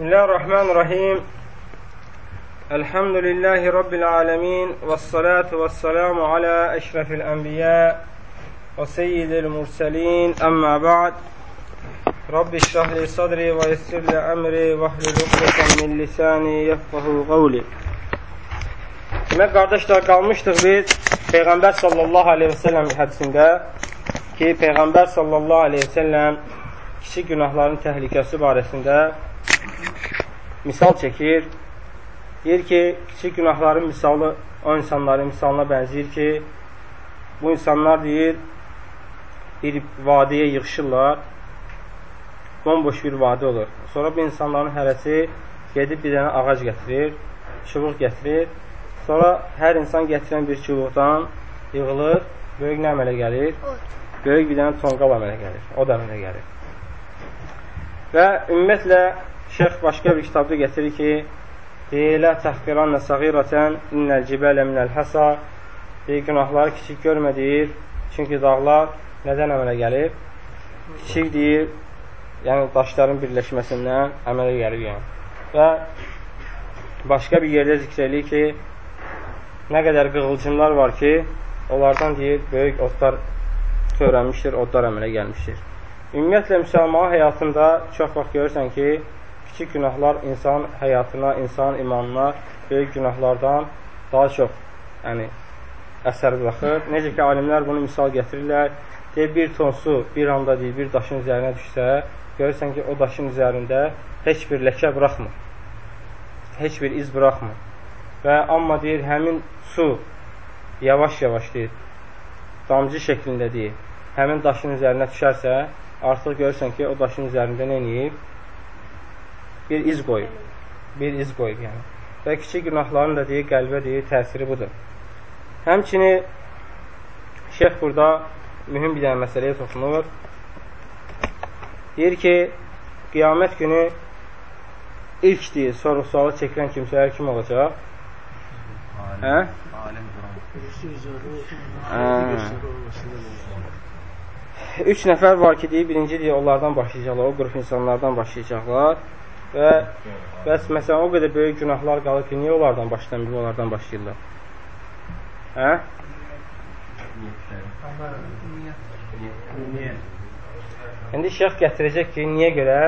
بسم الله الرحمن الرحيم الحمد لله رب العالمين والصلاة والسلام على أشرف الأنبياء وسيد المرسلين أما بعد رب اشرح لي صدري ويسر لي أمري واحلل عقدة من lisani yefqahu qawli. Demək, qardaşlar, qalmışdıq biz Peyğəmbər sallallahu aleyhi və səlləm hədisində ki, Peyğəmbər sallallahu aleyhi və səlləm kiçik günahların təhlükəsi barəsində misal çəkir. Deyir ki, kiçik günahların misalı o insanların misalına bənzəyir ki, bu insanlar deyir, bir vadiyə yığışırlar, bomboş bir vadi olur. Sonra bu insanların hərəsi gedib bir dənə ağac gətirir, çubuq gətirir. Sonra hər insan gətirən bir çubuqdan yığılır, böyük nə əmələ gəlir? Böyük bir dənə tonqal əmələ gəlir, o da əmələ gəlir. Və ümumiyyətlə, şeyx başqa bir kitabda gətirir ki, Lə təhqiranə səğirətən innəl cibələ minəl həsa deyir, günahları kiçik görmə deyir, çünki dağlar nədən əmələ gəlir? Kiçik deyir, yəni daşların birləşməsindən əmələ gəlir yəni. Və başqa bir yerdə zikr edir ki, nə qədər qığılcımlar var ki, onlardan deyir, böyük otlar törənmişdir, otlar əmələ gəlmişdir. Ümumiyyətlə, müsəlman həyatında çox vaxt görürsən ki, kiçik günahlar insan həyatına, insan imanına böyük günahlardan daha çox yəni, əsər buraxır. Necə ki, alimlər bunu misal gətirirlər. Deyir, bir ton su bir anda deyir, bir daşın üzərinə düşsə, görürsən ki, o daşın üzərində heç bir ləkə buraxmır. Heç bir iz buraxmır. Və amma deyir, həmin su yavaş-yavaş deyir, damcı şəklində deyir, həmin daşın üzərinə düşərsə, artıq görürsən ki, o daşın üzərində nə eləyib? Bir iz qoyub. Bir iz qoyub, yəni. Və kiçik günahların da deyir, qəlbə deyir, təsiri budur. Həmçini şeyx burada mühüm bir dənə məsələyə toxunur. Deyir ki, qiyamət günü ilk deyir, soru-sualı çəkilən kimsələr kim olacaq? Hə? Alim üç nəfər var ki, deyir, birinci deyir, onlardan başlayacaqlar, o qrup insanlardan başlayacaqlar və bəs məsələn, o qədər böyük günahlar qalır ki, niyə onlardan başlayan onlardan başlayırlar? Hə? İndi şeyx gətirəcək ki, niyə görə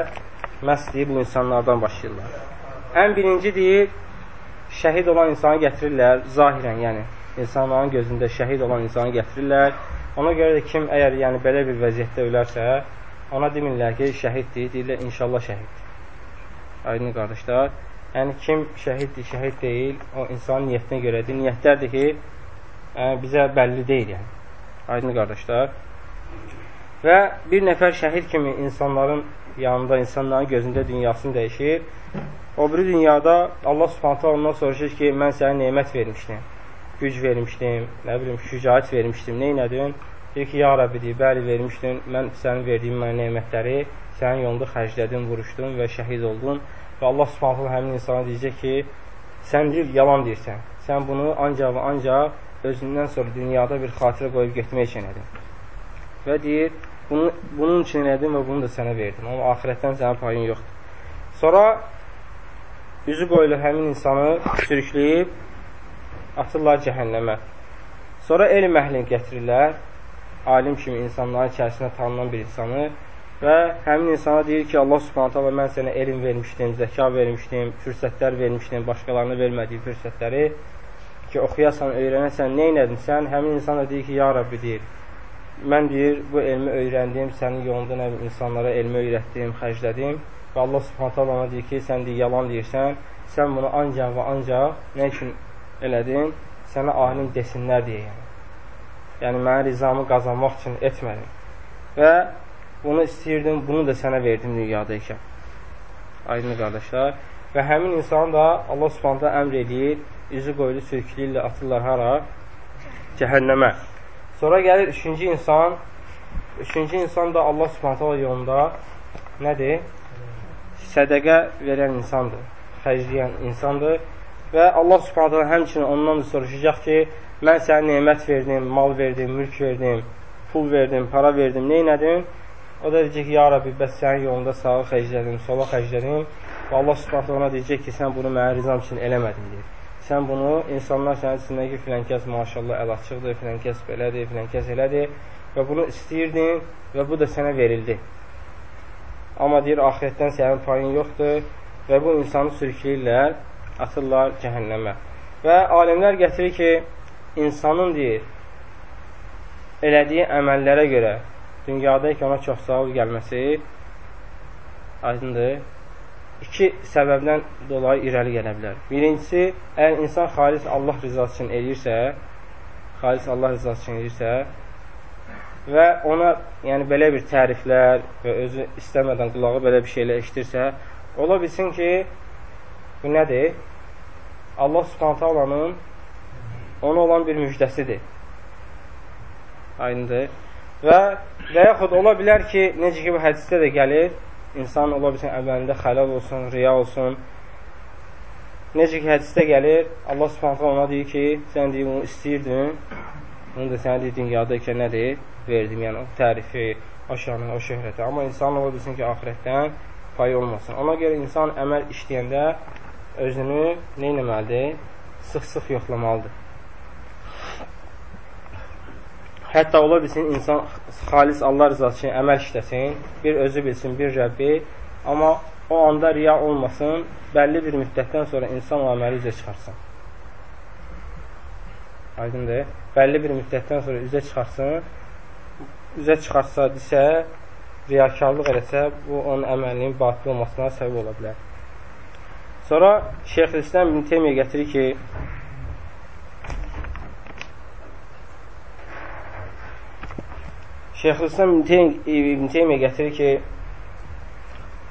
məhz deyir, bu insanlardan başlayırlar. Ən birinci deyir, şəhid olan insanı gətirirlər, zahirən, yəni insanların gözündə şəhid olan insanı gətirirlər Ona görə də kim əgər yəni belə bir vəziyyətdə ölərsə, ona demirlər ki, şəhiddir, deyirlər inşallah şəhiddir. Aydın qardaşlar, yəni kim şəhiddir, şəhid deyil, o insanın niyyətinə görədir. Niyyətlərdir ki, yəni, bizə bəlli deyil yəni. Aydın qardaşlar. Və bir nəfər şəhid kimi insanların yanında, insanların gözündə dünyasını dəyişir. O biri dünyada Allah subhanətə ondan soruşur ki, mən sənə neymət vermişdim güc vermişdim, nə bilim, şücaət vermişdim, nə elədin? Deyir ki, ya Rabbi, deyir, bəli vermişdin, mən sənin verdiyin mənə neymətləri sənin yolunda xərclədim, vuruşdum və şəhid oldun və Allah subhanətlə həmin insana deyəcək ki, sən deyir, yalan deyirsən, sən bunu ancaq və ancaq özündən sonra dünyada bir xatirə qoyub getmək üçün edin. Və deyir, bunu, bunun üçün elədim və bunu da sənə verdim, amma ahirətdən sənin payın yoxdur. Sonra üzü qoyulur həmin insanı sürükləyib atırlar cəhənnəmə. Sonra elm əhlini gətirirlər, alim kimi insanların içərisində tanınan bir insanı və həmin insana deyir ki, Allah subhanətə və mən sənə elm vermişdim, zəka vermişdim, fürsətlər vermişdim, başqalarına vermədiyi fürsətləri ki, oxuyasan, öyrənəsən, nə elədin sən? Həmin insan da deyir ki, ya Rabbi deyir, mən deyir, bu elmi öyrəndim, sənin yolunda nə insanlara elmi öyrətdim, xərclədim və Allah subhanətə ona deyir ki, sən deyir, yalan deyirsən, sən bunu ancaq və ancaq nə üçün elədin, sənə alim desinlər deyə yəni. Yəni, mənə rizamı qazanmaq üçün etmədim. Və bunu istəyirdim, bunu da sənə verdim dünyada ikən. Aydın qardaşlar. Və həmin insan da Allah subhanətə əmr edir, üzü qoyulu sürükləyirlə atırlar hara? Cəhənnəmə. Sonra gəlir üçüncü insan. Üçüncü insan da Allah subhanətə yolunda nədir? Sədəqə verən insandır. Xərcləyən insandır. Və Allah subhanətə həmçinin ondan da soruşacaq ki, mən sənə nemət verdim, mal verdim, mülk verdim, pul verdim, para verdim, neynədim? O da deyəcək ki, ya Rabbi, bəs sənin yolunda sağı xərclədim, sola xərclədim Və Allah subhanətə ona deyəcək ki, sən bunu mənə rizam üçün eləmədin, deyir. Sən bunu, insanlar sənin içində ki, filan kəs maşallah əl açıqdır, filan kəs belədir, filan kəs elədir və bunu istəyirdin və bu da sənə verildi. Amma deyir, ahirətdən sənin payın yoxdur və bu insanı sürükləyirlər, atırlar cəhənnəmə. Və alimlər gətirir ki, insanın deyir, elədiyi əməllərə görə dünyada ki, ona çox savab gəlməsi aydındır iki səbəbdən dolayı irəli gələ bilər. Birincisi, əgər insan xalis Allah rızası üçün eləyirsə, xalis Allah rızası üçün eləyirsə və ona yəni belə bir təriflər və özü istəmədən qulağı belə bir şeylə eşidirsə, ola bilsin ki, bu nədir? Allah subhanətə alanın ona olan bir müjdəsidir. Aynıdır. Və və yaxud ola bilər ki, necə ki, bu hədisdə də gəlir, insan ola bilsin əməlində xəlal olsun, riya olsun. Necə ki, hədisdə gəlir, Allah subhanətlə ona deyir ki, sən deyir, bunu istəyirdin, bunu da sənə deyir, dünyada ikən nədir? Verdim, yəni o tərifi, o şanı, o şöhrəti. Amma insan ola bilsin ki, ahirətdən payı olmasın. Ona görə insan əməl işləyəndə özünü nə eləməlidir? Sıx-sıx yoxlamalıdır. Hətta ola bilsin, insan xalis Allah rızası üçün əməl işləsin, bir özü bilsin, bir Rəbbi, amma o anda riya olmasın, bəlli bir müddətdən sonra insan o əməli üzə çıxarsın. Aydındır. Bəlli bir müddətdən sonra üzə çıxarsın, üzə çıxarsa, desə, riyakarlıq eləsə, bu onun əməlinin batıl olmasına səbəb ola bilər. Sonra Şeyx-İslam İbn Teymiyyə gətirir ki, Şeyxülislam İbn Teymiyyə gətirir ki,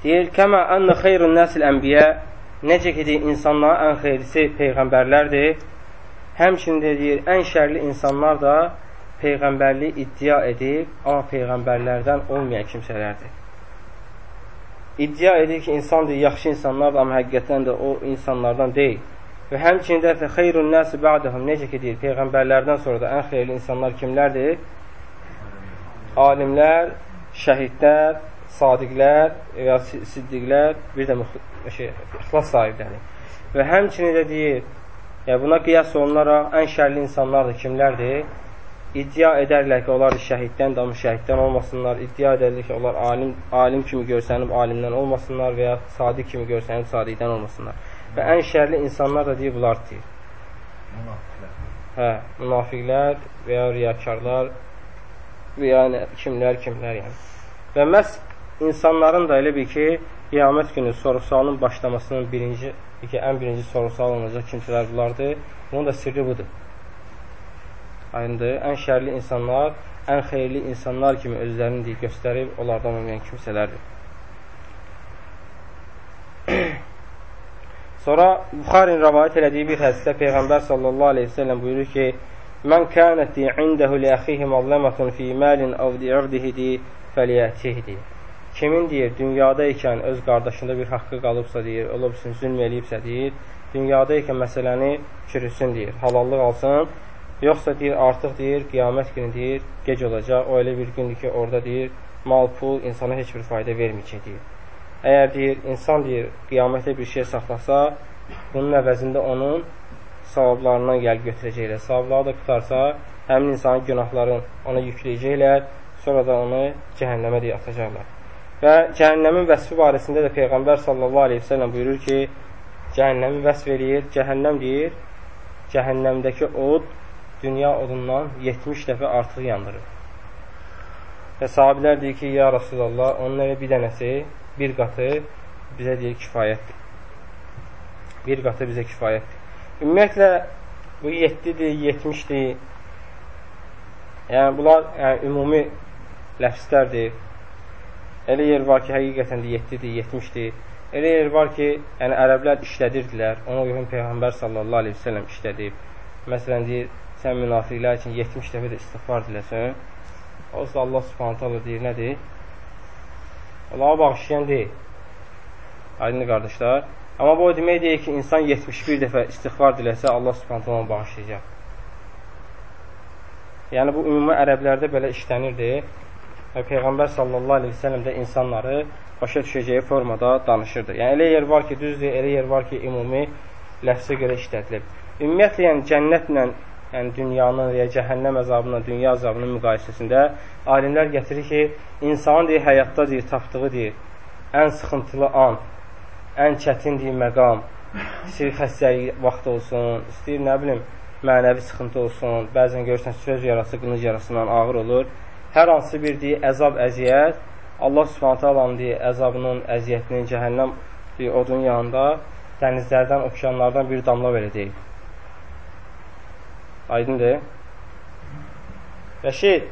deyir, Kəmə ənə xeyrun nəsil ənbiyə necə ki, deyir, insanların ən xeyrisi peyğəmbərlərdir. Həmçində deyir, ən şərli insanlar da peyğəmbərlik iddia edib, amma peyğəmbərlərdən olmayan kimsələrdir. İddia edir ki, insan deyir, yaxşı insanlardır, amma həqiqətən də o insanlardan deyil. Və həmçində fə xeyrun nəsi ba'dəhum necə ki, deyir, peyğəmbərlərdən sonra da ən xeyirli insanlar kimlərdir? alimlər, şəhidlər, sadiqlər və ya siddiqlər, bir də şey, ixlas sahibləri. Və həmçinin də deyir, yəni buna qiyas olunaraq ən şərli insanlar da kimlərdir? İddia edərlər ki, onlar şəhiddən də şəhiddən olmasınlar, iddia edərlər ki, onlar alim, alim kimi görsənib alimdən olmasınlar və ya sadiq kimi görsənib sadiqdən olmasınlar. Və ən şərli insanlar da deyir, bunlar deyir. Münafiqlər. Hə, münafiqlər və ya riyakarlar yəni kimlər, kimlər yəni. Və məhz insanların da elə bir ki, qiyamət günü soru-sualın başlamasının birinci, ki, ən birinci soru-sual olunacaq kimsələr bunlardır. Bunun da sirri budur. Aynıdır, ən şərli insanlar, ən xeyirli insanlar kimi özlərini deyib, göstərib, onlardan olmayan kimsələrdir. Sonra Buxarin rəvayət elədiyi bir hədisdə Peyğəmbər sallallahu aleyhi ve sellem buyurur ki, Mən kənəti indəhu li əxihi mazləmətun fi məlin əv di'irdihi fəliyətihdi. Kimin deyir, dünyada ikən öz qardaşında bir haqqı qalıbsa deyir, ola bilsin, zülm eləyibsə deyir, dünyada ikən məsələni çürüsün deyir, halallıq alsın, yoxsa deyir, artıq deyir, qiyamət günü deyir, gec olacaq, o elə bir gündür ki, orada deyir, mal, pul insana heç bir fayda verməyəcək deyir. Əgər deyir, insan deyir, qiyamətdə bir şey saxlasa, bunun əvəzində onun savablarından gəlib götürəcəklər. Savabları da qutarsa, həmin insanın günahların ona yükləyəcəklər, sonra da onu cəhənnəmə deyə atacaqlar. Və cəhənnəmin vəsfi barəsində də Peyğəmbər sallallahu aleyhi ve sellem buyurur ki, cəhənnəmi vəsf eləyir, cəhənnəm deyir, cəhənnəmdəki od dünya odundan 70 dəfə artıq yandırır. Və sahabilər deyir ki, ya Rasulallah, onun elə bir dənəsi, bir qatı bizə deyir kifayətdir. Bir qatı bizə kifayətdir. Ümumiyyətlə, bu 7-dir, 70-dir. Yəni, bunlar yəni, ümumi ləfslərdir. Elə yer var ki, həqiqətən də 7-dir, 70-dir. Elə yer var ki, yəni ərəblər işlədirdilər. Ona uyğun Peyğəmbər sallallahu aleyhi ve sellem işlədib. Məsələn, deyir, sən münafiqlər üçün 70 dəfə də istiğfar diləsən. Olsa Allah subhanət hala deyir, nədir? Allaha bağışlayan deyil. Aydın qardaşlar. Amma bu o demək deyir ki, insan 71 dəfə istighfar diləsə, Allah subhanətə onu bağışlayacaq. Yəni, bu ümumi ərəblərdə belə işlənirdi. Və Peyğəmbər sallallahu aleyhi ve sellem də insanları başa düşəcəyi formada danışırdı. Yəni, elə yer var ki, düzdür, elə yer var ki, ümumi ləfsə görə işlədilib. Ümumiyyətlə, yəni cənnətlə, yəni dünyanın və ya cəhənnəm əzabının, dünya əzabının müqayisəsində alimlər gətirir ki, insanın deyir, həyatda deyir, tapdığı deyir, ən sıxıntılı an, ən çətin deyir, məqam, istəyir xəstəlik vaxt olsun, istəyir, nə bilim, mənəvi sıxıntı olsun, bəzən görürsən, söz yarası, qınıc yarasından ağır olur. Hər hansı bir deyir, əzab, əziyyət, Allah subhanətə alanın deyir, əzabının, əziyyətinin, cəhənnəm deyir, odun yanında dənizlərdən, okeanlardan bir damla deyil. Aydındır. Rəşid,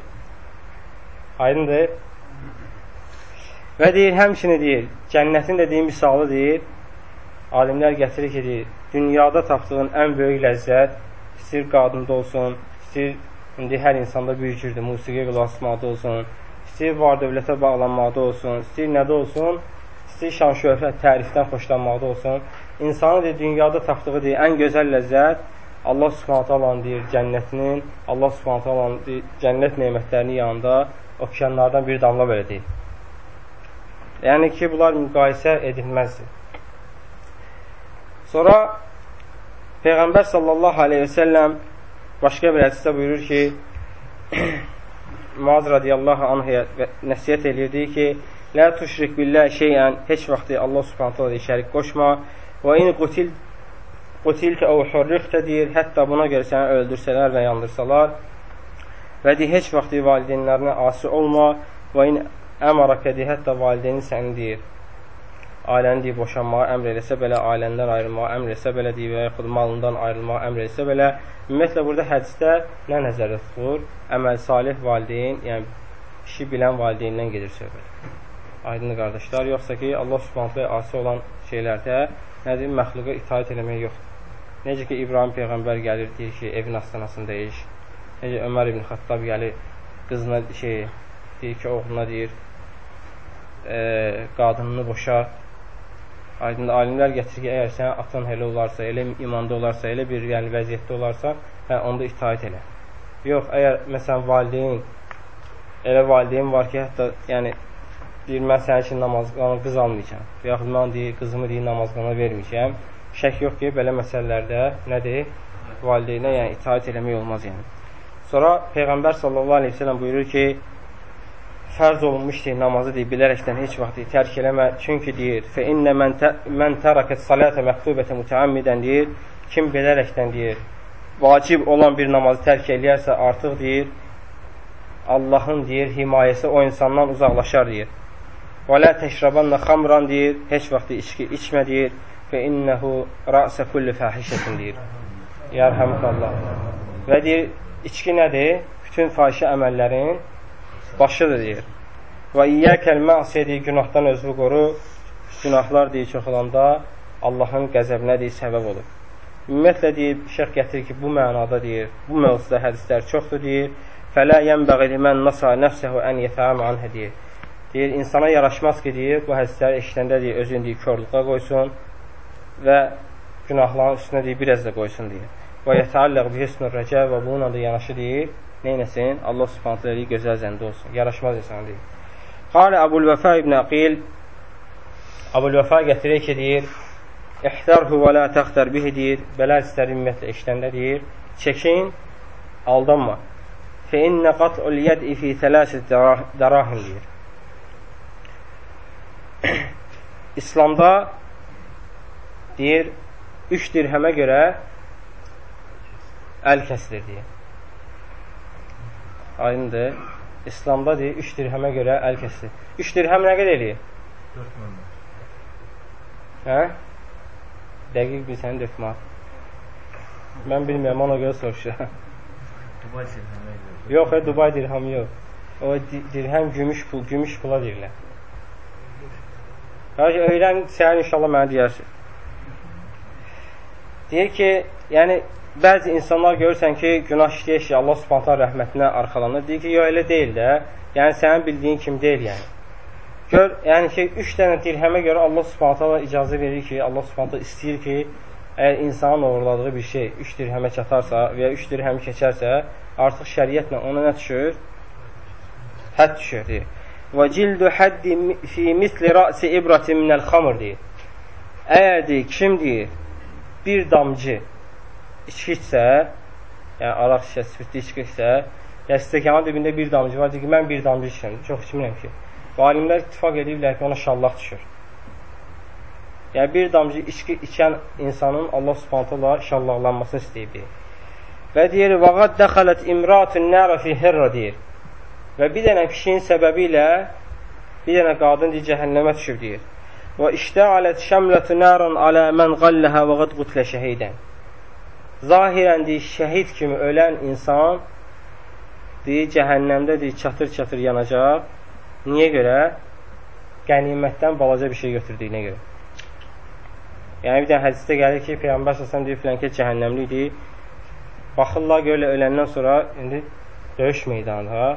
aydındır. Və deyir, həmçini deyir, cənnətin də deyir, misalı deyir, alimlər gətirir ki, deyir, dünyada tapdığın ən böyük ləzzət, istəyir qadında olsun, istəyir, indi hər insanda bir cürdür, musiqiyə qulaq asmaqda olsun, istəyir var dövlətə bağlanmaqda olsun, istəyir nədə olsun, istəyir şan şöhrət, tərifdən xoşlanmaqda olsun. İnsanın deyir, dünyada tapdığı deyir, ən gözəl ləzzət Allah subhanətə alan deyir, cənnətinin, Allah subhanətə alan deyir, cənnət neymətlərinin yanında okeanlardan bir damla belə deyir. Yəni ki, bunlar müqayisə edilməzdir. Sonra Peyğəmbər sallallahu aleyhi və səlləm başqa bir hədisdə buyurur ki, Muaz radiyallahu anhaya nəsiyyət eləyirdi ki, Lə tuşrik billah şeyən, heç vaxt Allah subhanətə alə şərik qoşma və in qutil qutiltə əv hurriqtə deyir, hətta buna görə səni öldürsələr və yandırsalar və deyir, heç vaxt valideynlərinə asi olma və in əmarakə deyir, hətta valideynin səni deyir, ailəni deyir, boşanmağa əmr eləsə belə, ailəndən ayrılmağa əmr eləsə belə deyir, və yaxud malından ayrılmağa əmr eləsə belə, ümumiyyətlə burada hədisdə nə nəzərdə tutulur? Əməl salih valideyn, yəni işi bilən valideyndən gedir söhbət. Aydın qardaşlar, yoxsa ki, Allah subhanətlə asi olan şeylərdə nədir? Məxluqa itaət eləmək yoxdur. Necə ki, İbrahim Peyğəmbər gəlir, deyir ki, evin astanasında iş. Necə Ömər ibn Xattab gəlir, qızına şey, deyir ki, oğluna deyir, e, qadınını boşa, Aydın alimlər gətirir ki, əgər sənin atan elə olarsa, elə imanda olarsa, elə bir yəni vəziyyətdə olarsa, hə onda itaat elə. Yox, əgər məsələn valideyn elə valideyn var ki, hətta yəni deyir mən sənin üçün namaz qanı qız almayacağam. Və yaxud mən deyir qızımı deyir namaz qanı verməyəcəm. Şək yox ki, belə məsələlərdə nədir? Valideynə yəni itaat eləmək olmaz yəni. Sonra Peyğəmbər sallallahu əleyhi və səlləm buyurur ki, fərz olunmuşdur namazı deyir, bilərəkdən heç vaxt deyir, tərk eləmə. Çünki deyir, fə innə mən, tə, mən tərakət salətə məktubətə mütəammidən deyir, kim bilərəkdən deyir, vacib olan bir namazı tərk eləyərsə artıq deyir, Allahın deyir, himayəsi o insandan uzaqlaşar deyir. Və lə təşrabanna xamran deyir, heç vaxt içki içmə deyir, fə innəhu rəsə kulli fəhişətin deyir. Yərhəmqallah. Və deyir, içki nədir? Bütün fahişə əməllərin başıdır deyir. Və iyyəkəl məsiyə deyir, günahdan özünü qoru, günahlar deyir, çox olanda Allahın qəzəbinə deyir, səbəb olur. Ümumiyyətlə deyir, şəx gətirir ki, bu mənada deyir, bu mövzuda hədislər çoxdur deyir. Fələ yənbəği limən nasa nəfsəhu ən yətəam anhə deyir. Deyir, insana yaraşmaz ki, deyir, bu hədisləri eşidəndə deyir, özünü deyir, körlüqə qoysun və günahların üstünə deyir, biraz da qoysun deyir. Və yətəalləq bihəsnur rəcə və bununla da yanaşı deyir, neynəsin? Allah subhanətlə deyir, gözəl zəndə olsun. Yaraşmaz insan deyir. Qalə Əbul Vəfa ibn Aqil Əbul Vəfa gətirir ki, deyir, İhtərhu və la təxtər bihi deyir, belə hədisləri ümumiyyətlə işləndə deyir, çəkin, aldanma. Fə innə qat'ul yəd'i fi tələsi dərahim deyir. İslamda deyir, üç dirhəmə görə əl kəsilir deyir. Aydındır. İslamda deyir, 3 dirhəmə görə əl kəsilir. 3 dirhəm nə qədər eləyir? 4 manat. Hə? Dəqiq bilsən 4 manat. Mən bilmirəm, ona görə soruşuram. Dubay dirhəmi yox. E, Dubay dirhəmi yox. O dirhəm gümüş pul, gümüş pula deyirlər. Qarşı öyrən, sən inşallah mənə deyərsin. Deyir ki, yəni bəzi insanlar görürsən ki, günah işləyir ki, Allah subhanətə rəhmətinə arxalanır. Deyir ki, yox, elə deyil də. Yəni, sənin bildiyin kimi deyil, yəni. Gör, yəni ki, üç dənə dirhəmə görə Allah subhanətə icazə verir ki, Allah subhanətə istəyir ki, əgər insanın uğurladığı bir şey üç dirhəmə çatarsa və ya üç dirhəmi keçərsə, artıq şəriyyətlə ona nə düşür? hədd düşür, deyir. Və cildu həddi fi misli rəsi ibrati minəl xamr, deyir. Əgər, deyir, kim deyir, bir damcı içki içsə, yəni araq şişə, spirtli içki içsə, ya stəkanın dibində bir damcı var, deyir ki, mən bir damcı içirəm, çox içmirəm ki. Və alimlər ittifak edirlər ki, ona şallaq düşür. Yəni, bir damcı içki içən insanın Allah subhanətələ şallaqlanmasını istəyib. Və deyir, vəqad dəxələt imratun nərə fi hirra deyir. Və bir dənə pişiyin səbəbi ilə bir dənə qadın deyir, cəhənnəmə düşüb deyir. Və iştəalət şəmlətü nəran alə mən qalləhə və qad qutlə şəhidən. Zahirən deyir, şəhid kimi ölən insan deyir, cəhənnəmdə deyir, çatır-çatır yanacaq. Niyə görə? Qənimətdən balaca bir şey götürdüyünə görə. Yəni, bir dənə hədisdə gəlir ki, Peyğəmbər səsən deyir, filan ki, cəhənnəmli idi. Baxırlar, görürlər, öləndən sonra indi döyüş meydanında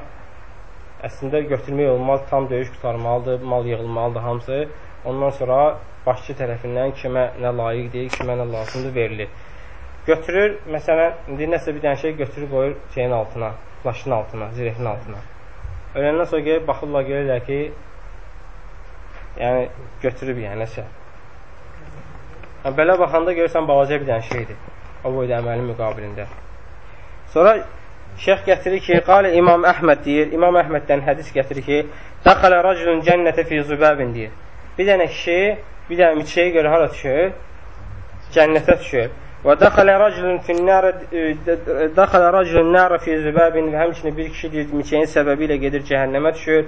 əslində götürmək olmaz, tam döyüş qutarmalıdır, mal yığılmalıdır hamısı. Ondan sonra başçı tərəfindən kimə nə layiqdir, kimə nə lazımdır verilir. Götürür, məsələn, indi nəsə bir dənə şey götürür, qoyur şeyin altına, plaşın altına, zirehinin altına. Öləndən sonra gəlib baxırlar, görürlər ki, yəni götürüb yəni nəsə. Yəni, belə baxanda görürsən balaca bir dənə şeydir. O boyda əməlin müqabilində. Sonra şeyx gətirir ki, qalə İmam Əhməd deyir, İmam Əhməddən hədis gətirir ki, Dəxələ rəculun cənnətə fi zübəbin deyir. Bir dənə kişi, bir dənə miçəyə görə hara düşür? Cənnətə düşür. Və dəxələ rəculun finnərə dəxələ rəculun nərə fi zübəbin və həmçinin bir kişi deyir, miçəyin səbəbi ilə gedir cəhənnəmə düşür.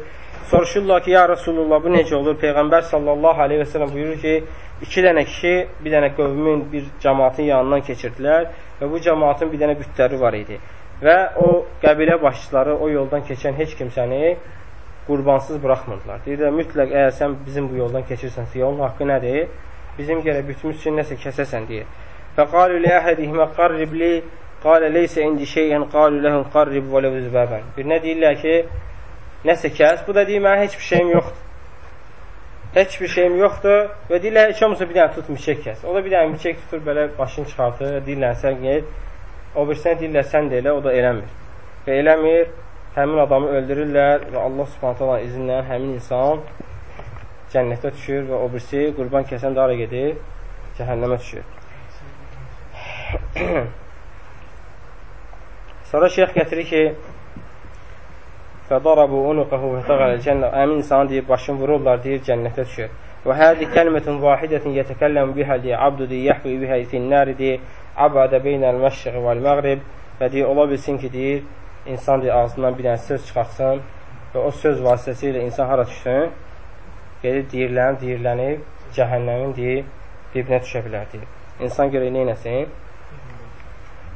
Soruşurlar ki, ya Rasulullah, bu necə olur? Peyğəmbər sallallahu aleyhi və sələm buyurur ki, iki dənə kişi bir dənə qövmün, bir cəmaatın yanından keçirdilər və bu cəmaatın bir dənə bütləri var idi. Və o qəbilə başçıları o yoldan keçən heç kimsəni qurbansız buraxmırdılar. Deyirlər, mütləq əgər sən bizim bu yoldan keçirsənsə, yolun haqqı nədir? Bizim gərək bütümüz üçün nəsə kəsəsən deyir. Fəqalu li əhədihimə qarrib li qalə leysə indi şeyən qalu ləhum qarrib və ləv zübəbən. Bir nə deyirlər ki, nəsə kəs, bu da deyir, mənə heç bir şeyim yoxdur. Heç bir şeyim yoxdur və deyirlər, heç olmasa bir dənə tut miçək kəs. O da bir dənə miçək tutur, belə başını çıxartır, deyirlər, sən get. O birisinə deyirlər, sən də elə, o da eləmir. Və eləmir, həmin adamı öldürürlər və Allah subhanətələ izinlə həmin insan cənnətə düşür və o birisi qurban kəsən dara gedir, cəhənnəmə düşür. Sonra şeyx gətirir ki, Fədarabu unuqahu və təqalə cənnə Əmin insanı deyir, başını vururlar, deyir, cənnətə düşür. Və hədi kəlmətun vahidətin yətəkəlləmu bihə deyir, abdu deyir, yəhvi bihə finnəri deyir, abadə beynəl məşşəqi vəl məqrib və deyir, ola bilsin ki, deyir, insan deyir, ağzından bir dənə söz çıxartsın və o söz vasitəsilə insan hara düşsün? Gedir, deyirlənib, deyirlənib, cəhənnəmin deyir, dibinə düşə bilər, deyir. İnsan görə neynəsin?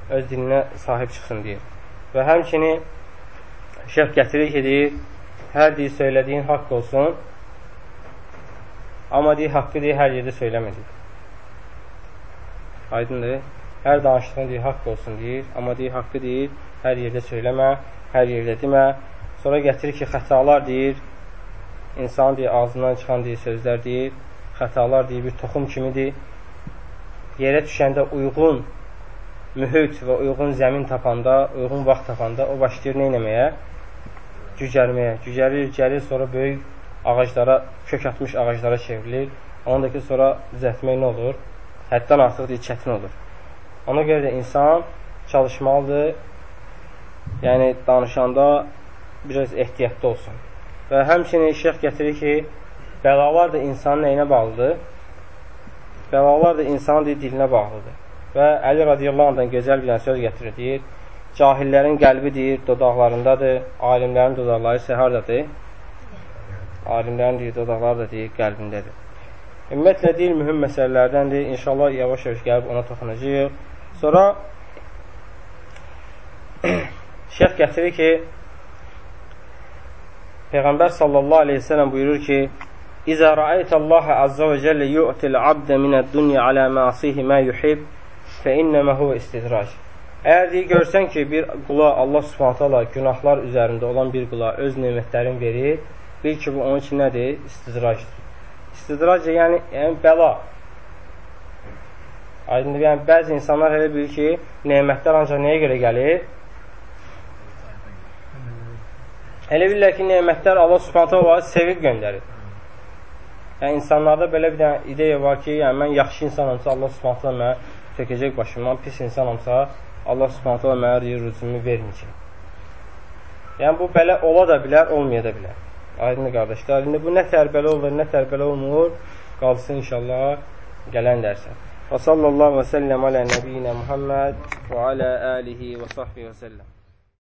öz dininə sahib çıxsın deyir. Və həmçini şeyh gətirir ki, deyir, hər deyir, söylədiyin haqq olsun, amma deyir, haqqı deyir, hər yerdə söyləmədik. Aydındır. Hər danışdığın deyir, haqq olsun deyir, amma deyir, haqqı deyir, hər yerdə söyləmə, hər yerdə demə. Sonra gətirir ki, xətalar deyir, insan deyir, ağzından çıxan deyir, sözlər deyir, xətalar deyir, bir toxum kimidir. Yerə düşəndə uyğun mühüt və uyğun zəmin tapanda, uyğun vaxt tapanda o başlayır nə eləməyə? Cücərməyə. Cücərir, gəlir, sonra böyük ağaclara, kök atmış ağaclara çevrilir. Onu da ki, sonra düzəltmək nə olur? Həddən artıq deyil, çətin olur. Ona görə də insan çalışmalıdır, yəni danışanda biraz ehtiyatlı olsun. Və həmçinin şeyx gətirir ki, bəlalar da insanın nəyinə bağlıdır? Bəlalar da insanın dilinə bağlıdır. Və Əli radiyallahu anhdan gözəl bir söz gətirir, deyir, cahillərin qəlbi deyir, dodaqlarındadır, alimlərin dodaqları isə haradadır? Alimlərin deyir, dodaqları da deyir, qəlbindədir. Ümumiyyətlə, deyir, mühüm məsələlərdəndir. İnşallah, yavaş-yavaş gəlib ona toxunacaq. Sonra şeyh gətirir ki, Peyğəmbər sallallahu aleyhi ve sellem buyurur ki, İzə rəaytəllaha azza və cəllə yu'til abdə minəd-dunya alə məsihi mə yuhib fə innəmə huvə istidrac. Əgər deyir, görsən ki, bir qula Allah subhanətələ günahlar üzərində olan bir qula öz nemətlərini verir, bil ki, bu onun üçün nədir? İstidracdır. İstidrac yəni, yəni bəla. Aydındır, yəni bəzi insanlar elə bilir ki, nemətlər ancaq nəyə görə gəlir? Elə bilirlər ki, nemətlər Allah subhanətə onları sevib göndərir. Yəni, insanlarda belə bir dənə ideya var ki, yəni, mən yaxşı insanımsa, Allah subhanətə mənə tökəcək başımdan, pis insanımsa, Allah subhanətə mənə rücumu verməyəcək. Yəni, bu belə ola da bilər, olmaya da bilər. Aydın qardaşlar, indi bu nə tərbəli olur, nə tərbəli olmur, qalsın inşallah gələn dərsə. Və sallallahu və səlləm alə nəbiyyinə Muhammed və alə alihi və sahbihi və səlləm.